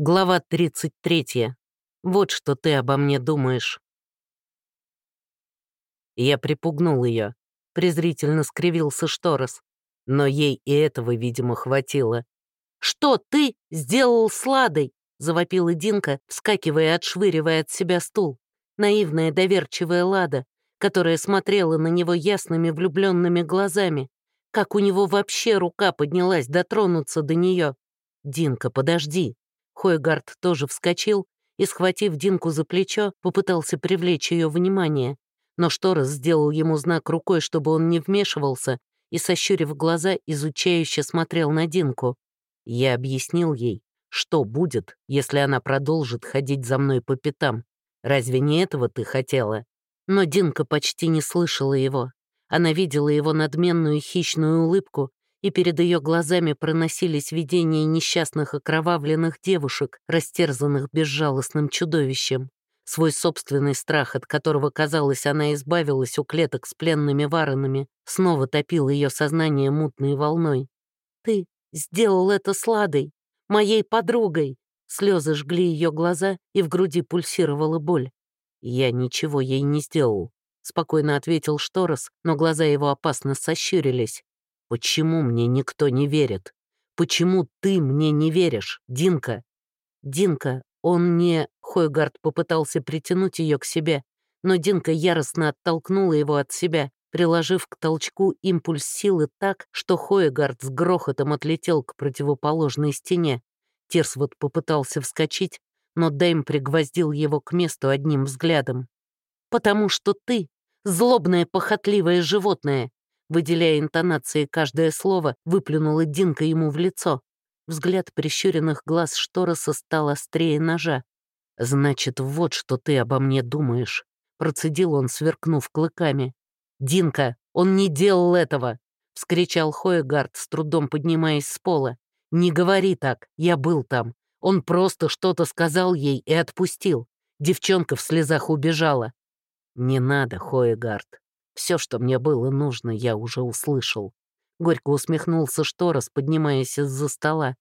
Глава 33. Вот что ты обо мне думаешь. Я припугнул ее. Презрительно скривился Шторос. Но ей и этого, видимо, хватило. «Что ты сделал с Ладой?» — завопила Динка, вскакивая и отшвыривая от себя стул. Наивная доверчивая Лада, которая смотрела на него ясными влюбленными глазами. Как у него вообще рука поднялась дотронуться до нее? «Динка, подожди», Хойгард тоже вскочил и, схватив Динку за плечо, попытался привлечь ее внимание. Но Шторос сделал ему знак рукой, чтобы он не вмешивался, и, сощурив глаза, изучающе смотрел на Динку. Я объяснил ей, что будет, если она продолжит ходить за мной по пятам. Разве не этого ты хотела? Но Динка почти не слышала его. Она видела его надменную хищную улыбку и перед ее глазами проносились видения несчастных окровавленных девушек, растерзанных безжалостным чудовищем. Свой собственный страх, от которого, казалось, она избавилась у клеток с пленными варонами, снова топил ее сознание мутной волной. «Ты сделал это с Ладой, моей подругой!» Слезы жгли ее глаза, и в груди пульсировала боль. «Я ничего ей не сделал», — спокойно ответил Шторос, но глаза его опасно сощурились. Почему мне никто не верит? Почему ты мне не веришь, Динка? Динка, он не... Хойгард попытался притянуть ее к себе, но Динка яростно оттолкнула его от себя, приложив к толчку импульс силы так, что Хойгард с грохотом отлетел к противоположной стене. Тирсвуд попытался вскочить, но Дэйм пригвоздил его к месту одним взглядом. «Потому что ты — злобное похотливое животное, Выделяя интонации каждое слово, выплюнула Динка ему в лицо. Взгляд прищуренных глаз Штороса стал острее ножа. «Значит, вот что ты обо мне думаешь», — процедил он, сверкнув клыками. «Динка, он не делал этого!» — вскричал Хоегард, с трудом поднимаясь с пола. «Не говори так, я был там. Он просто что-то сказал ей и отпустил. Девчонка в слезах убежала». «Не надо, Хоегард», все, что мне было нужно, я уже услышал. Горько усмехнулся Шторос, поднимаясь из-за стола.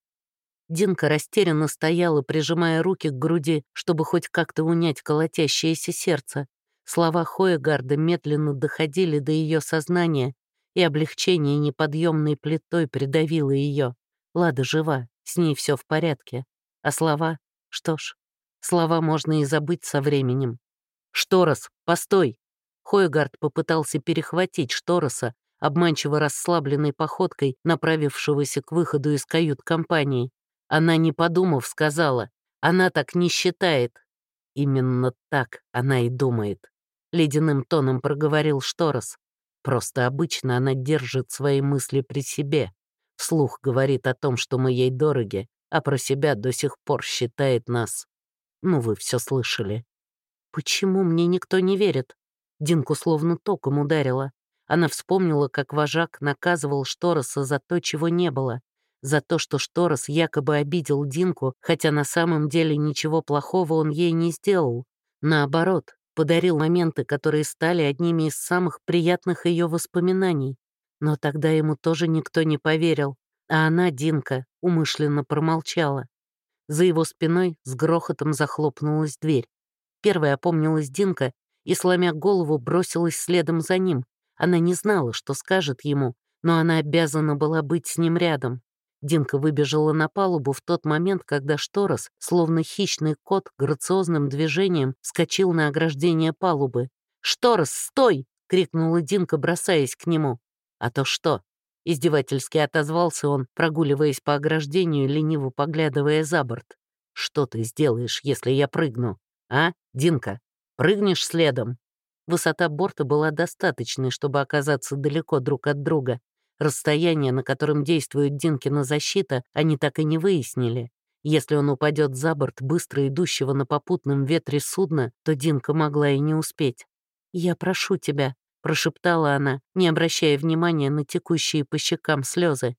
Динка растерянно стояла, прижимая руки к груди, чтобы хоть как-то унять колотящееся сердце. Слова Хоегарда медленно доходили до ее сознания, и облегчение неподъемной плитой придавило ее. Лада жива, с ней все в порядке. А слова? Что ж, слова можно и забыть со временем. «Шторос, постой!» Хойгард попытался перехватить Штороса, обманчиво расслабленной походкой, направившегося к выходу из кают-компании. Она, не подумав, сказала, «Она так не считает». Именно так она и думает. Ледяным тоном проговорил Шторос. Просто обычно она держит свои мысли при себе. Вслух говорит о том, что мы ей дороги, а про себя до сих пор считает нас. Ну, вы все слышали. «Почему мне никто не верит?» Динку словно током ударила. Она вспомнила, как вожак наказывал Штороса за то, чего не было. За то, что Шторос якобы обидел Динку, хотя на самом деле ничего плохого он ей не сделал. Наоборот, подарил моменты, которые стали одними из самых приятных ее воспоминаний. Но тогда ему тоже никто не поверил, а она, Динка, умышленно промолчала. За его спиной с грохотом захлопнулась дверь. Первая опомнилась Динка и, сломя голову, бросилась следом за ним. Она не знала, что скажет ему, но она обязана была быть с ним рядом. Динка выбежала на палубу в тот момент, когда Шторос, словно хищный кот, грациозным движением скочил на ограждение палубы. «Шторос, стой!» — крикнула Динка, бросаясь к нему. «А то что?» — издевательски отозвался он, прогуливаясь по ограждению, лениво поглядывая за борт. «Что ты сделаешь, если я прыгну? А, Динка?» Прыгнешь следом. Высота борта была достаточной, чтобы оказаться далеко друг от друга. Расстояние, на котором действует Динкина защита, они так и не выяснили. Если он упадет за борт быстро идущего на попутном ветре судна, то Динка могла и не успеть. «Я прошу тебя», — прошептала она, не обращая внимания на текущие по щекам слезы.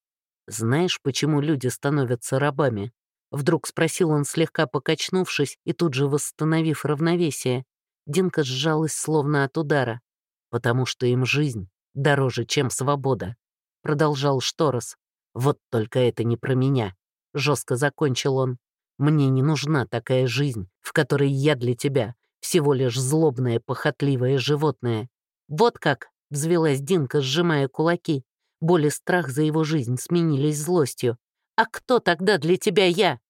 «Знаешь, почему люди становятся рабами?» Вдруг спросил он, слегка покачнувшись и тут же восстановив равновесие. Динка сжалась словно от удара. «Потому что им жизнь дороже, чем свобода», — продолжал Шторос. «Вот только это не про меня», — жестко закончил он. Мне не нужна такая жизнь, в которой я для тебя всего лишь злобное, похотливое животное. Вот как, — взвелась Динка, сжимая кулаки. Боль и страх за его жизнь сменились злостью. «А кто тогда для тебя я?»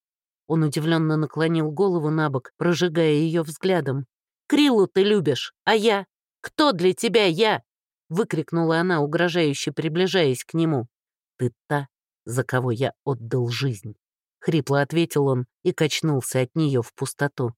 Он удивленно наклонил голову на бок, прожигая ее взглядом. «Крилу ты любишь, а я? Кто для тебя я?» Выкрикнула она, угрожающе приближаясь к нему. «Ты та, за кого я отдал жизнь», — хрипло ответил он и качнулся от нее в пустоту.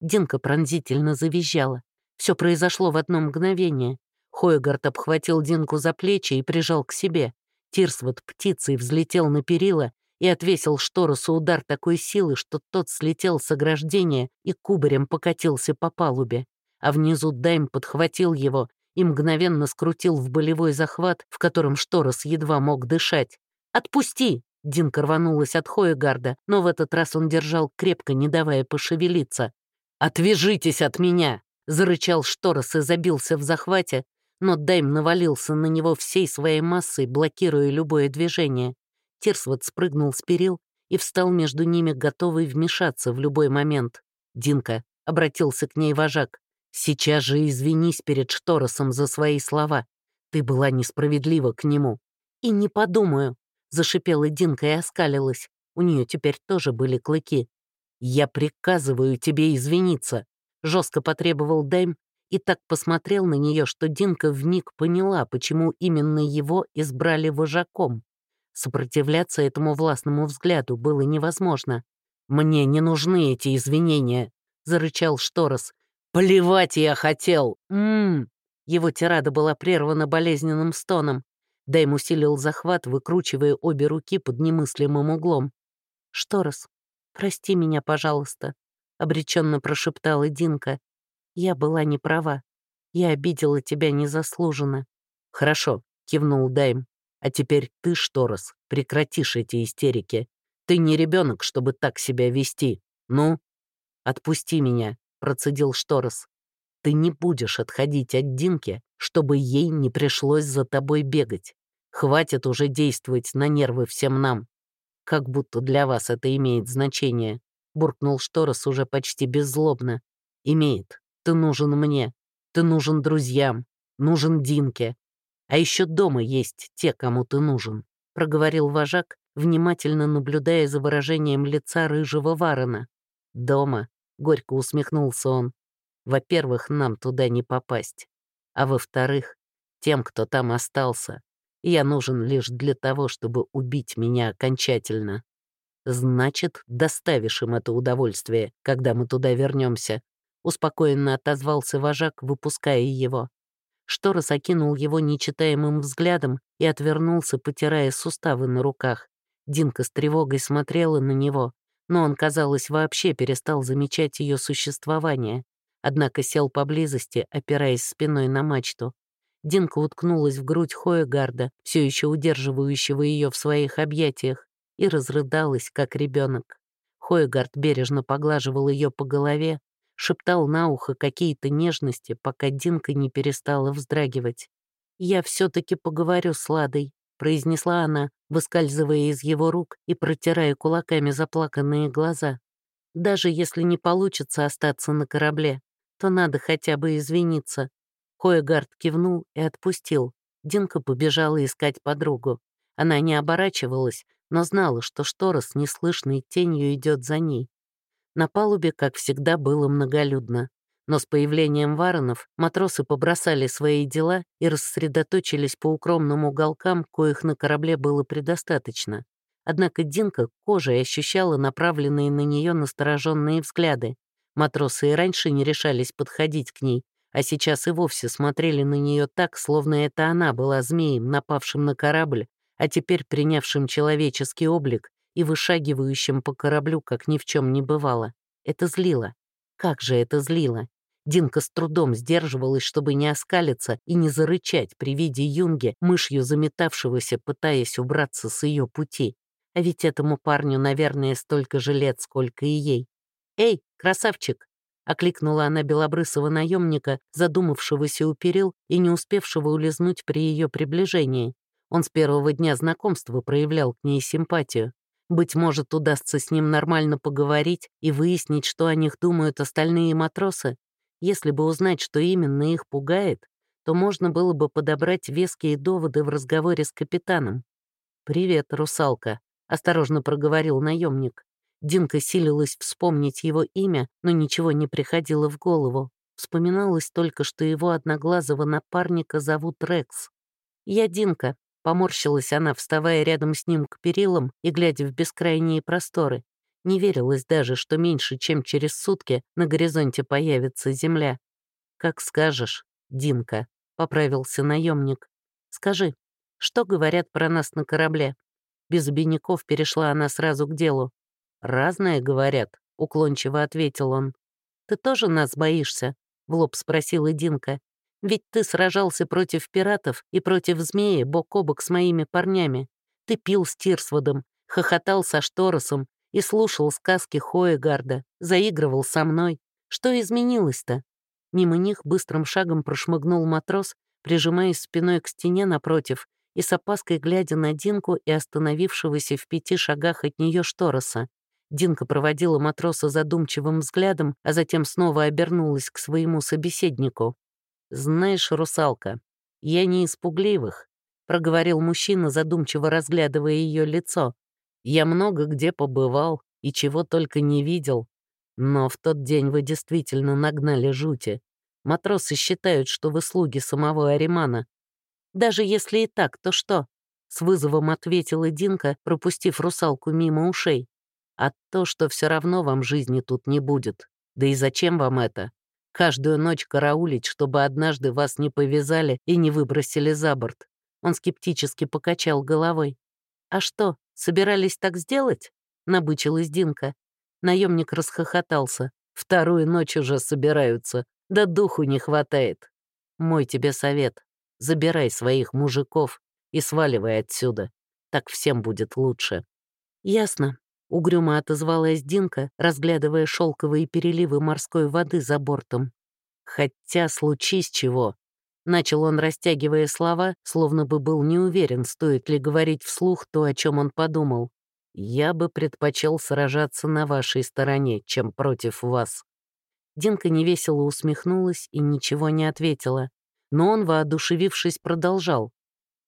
Динка пронзительно завизжала. Все произошло в одно мгновение. Хойгард обхватил Динку за плечи и прижал к себе. Тирсвот птицей взлетел на перила и отвесил Шторосу удар такой силы, что тот слетел с ограждения и кубарем покатился по палубе. А внизу Дайм подхватил его и мгновенно скрутил в болевой захват, в котором Шторос едва мог дышать. «Отпусти!» Динка рванулась от Хоегарда, но в этот раз он держал крепко, не давая пошевелиться. «Отвяжитесь от меня!» — зарычал Шторос и забился в захвате, но Дайм навалился на него всей своей массой, блокируя любое движение. Тирсвот спрыгнул с перил и встал между ними, готовый вмешаться в любой момент. «Динка», — обратился к ней вожак, — «сейчас же извинись перед Шторосом за свои слова. Ты была несправедлива к нему». «И не подумаю», — зашипела Динка и оскалилась. У нее теперь тоже были клыки. «Я приказываю тебе извиниться», — жестко потребовал Дайм и так посмотрел на нее, что Динка вмиг поняла, почему именно его избрали вожаком. Сопротивляться этому властному взгляду было невозможно. «Мне не нужны эти извинения», — зарычал Шторос. «Плевать я хотел! Ммм!» Его тирада была прервана болезненным стоном. Дайм усилил захват, выкручивая обе руки под немыслимым углом. «Шторос, прости меня, пожалуйста», — обреченно прошептала Динка. Я была не права. Я обидела тебя незаслуженно. Хорошо, кивнул Дайм. А теперь ты, Шторос, прекратишь эти истерики. Ты не ребенок, чтобы так себя вести. Ну? Отпусти меня, процедил Шторос. Ты не будешь отходить от Динки, чтобы ей не пришлось за тобой бегать. Хватит уже действовать на нервы всем нам. Как будто для вас это имеет значение, буркнул Шторос уже почти беззлобно. Имеет. Ты нужен мне, ты нужен друзьям, нужен Динке. А еще дома есть те, кому ты нужен», — проговорил вожак, внимательно наблюдая за выражением лица рыжего ворона. «Дома», — горько усмехнулся он. «Во-первых, нам туда не попасть. А во-вторых, тем, кто там остался, я нужен лишь для того, чтобы убить меня окончательно. Значит, доставишь им это удовольствие, когда мы туда вернемся, успокоенно отозвался вожак, выпуская его. Шторос окинул его нечитаемым взглядом и отвернулся, потирая суставы на руках. Динка с тревогой смотрела на него, но он, казалось, вообще перестал замечать ее существование. Однако сел поблизости, опираясь спиной на мачту. Динка уткнулась в грудь Хоегарда, все еще удерживающего ее в своих объятиях, и разрыдалась, как ребенок. Хоегард бережно поглаживал ее по голове, шептал на ухо какие-то нежности, пока Динка не перестала вздрагивать. «Я все-таки поговорю с Ладой», — произнесла она, выскальзывая из его рук и протирая кулаками заплаканные глаза. «Даже если не получится остаться на корабле, то надо хотя бы извиниться». Хоегард кивнул и отпустил. Динка побежала искать подругу. Она не оборачивалась, но знала, что Шторос неслышной тенью идет за ней. На палубе, как всегда, было многолюдно. Но с появлением варонов матросы побросали свои дела и рассредоточились по укромным уголкам, коих на корабле было предостаточно. Однако Динка кожей ощущала направленные на нее настороженные взгляды. Матросы и раньше не решались подходить к ней, а сейчас и вовсе смотрели на нее так, словно это она была змеем, напавшим на корабль, а теперь принявшим человеческий облик и вышагивающим по кораблю, как ни в чем не бывало. Это злило. Как же это злило! Динка с трудом сдерживалась, чтобы не оскалиться и не зарычать при виде юнги, мышью заметавшегося, пытаясь убраться с ее пути. А ведь этому парню, наверное, столько же лет, сколько и ей. «Эй, красавчик!» — окликнула она белобрысого наемника, задумавшегося у перил и не успевшего улизнуть при ее приближении. Он с первого дня знакомства проявлял к ней симпатию. Быть может, удастся с ним нормально поговорить и выяснить, что о них думают остальные матросы. Если бы узнать, что именно их пугает, то можно было бы подобрать веские доводы в разговоре с капитаном. «Привет, русалка», — осторожно проговорил наемник. Динка силилась вспомнить его имя, но ничего не приходило в голову. Вспоминалось только, что его одноглазого напарника зовут Рекс. «Я Динка», — поморщилась она, вставая рядом с ним к перилам и глядя в бескрайние просторы. Не верилось даже, что меньше, чем через сутки на горизонте появится земля. «Как скажешь, Динка», — поправился наемник. «Скажи, что говорят про нас на корабле?» Без обиняков перешла она сразу к делу. «Разное говорят», — уклончиво ответил он. «Ты тоже нас боишься?» — в лоб спросила Динка. «Ведь ты сражался против пиратов и против змеи бок о бок с моими парнями. Ты пил с Тирсводом, хохотал со Шторосом и слушал сказки Хоегарда, заигрывал со мной. Что изменилось-то?» Мимо них быстрым шагом прошмыгнул матрос, прижимаясь спиной к стене напротив и с опаской глядя на Динку и остановившегося в пяти шагах от нее Штороса. Динка проводила матроса задумчивым взглядом, а затем снова обернулась к своему собеседнику. «Знаешь, русалка, я не из пугливых», — проговорил мужчина, задумчиво разглядывая ее лицо. «Я много где побывал и чего только не видел. Но в тот день вы действительно нагнали жути. Матросы считают, что вы слуги самого Аримана. Даже если и так, то что?» — с вызовом ответила Динка, пропустив русалку мимо ушей а то, что все равно вам жизни тут не будет. Да и зачем вам это? Каждую ночь караулить, чтобы однажды вас не повязали и не выбросили за борт. Он скептически покачал головой. «А что, собирались так сделать?» — набычилась Динка. Наемник расхохотался. «Вторую ночь уже собираются. Да духу не хватает. Мой тебе совет. Забирай своих мужиков и сваливай отсюда. Так всем будет лучше». «Ясно», Угрюмо отозвалась Динка, разглядывая шелковые переливы морской воды за бортом. «Хотя случись чего». Начал он, растягивая слова, словно бы был не уверен, стоит ли говорить вслух то, о чем он подумал. «Я бы предпочел сражаться на вашей стороне, чем против вас». Динка невесело усмехнулась и ничего не ответила. Но он, воодушевившись, продолжал.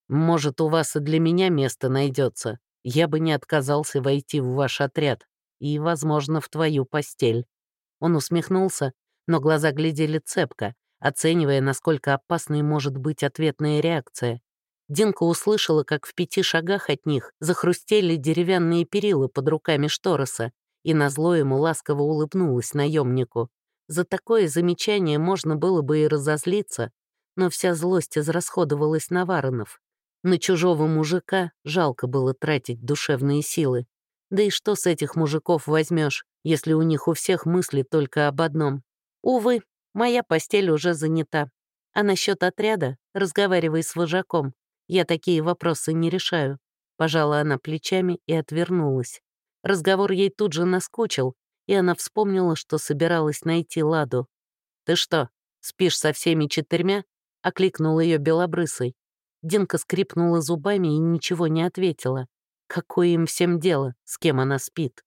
«Может, у вас и для меня место найдется я бы не отказался войти в ваш отряд и, возможно, в твою постель». Он усмехнулся, но глаза глядели цепко, оценивая, насколько опасной может быть ответная реакция. Динка услышала, как в пяти шагах от них захрустели деревянные перила под руками Штороса, и назло ему ласково улыбнулась наемнику. За такое замечание можно было бы и разозлиться, но вся злость израсходовалась на Варонов. На чужого мужика жалко было тратить душевные силы. Да и что с этих мужиков возьмешь, если у них у всех мысли только об одном? Увы, моя постель уже занята. А насчет отряда разговаривай с вожаком. Я такие вопросы не решаю. Пожала она плечами и отвернулась. Разговор ей тут же наскучил, и она вспомнила, что собиралась найти Ладу. «Ты что, спишь со всеми четырьмя?» — окликнул ее белобрысый. Динка скрипнула зубами и ничего не ответила. Какое им всем дело, с кем она спит?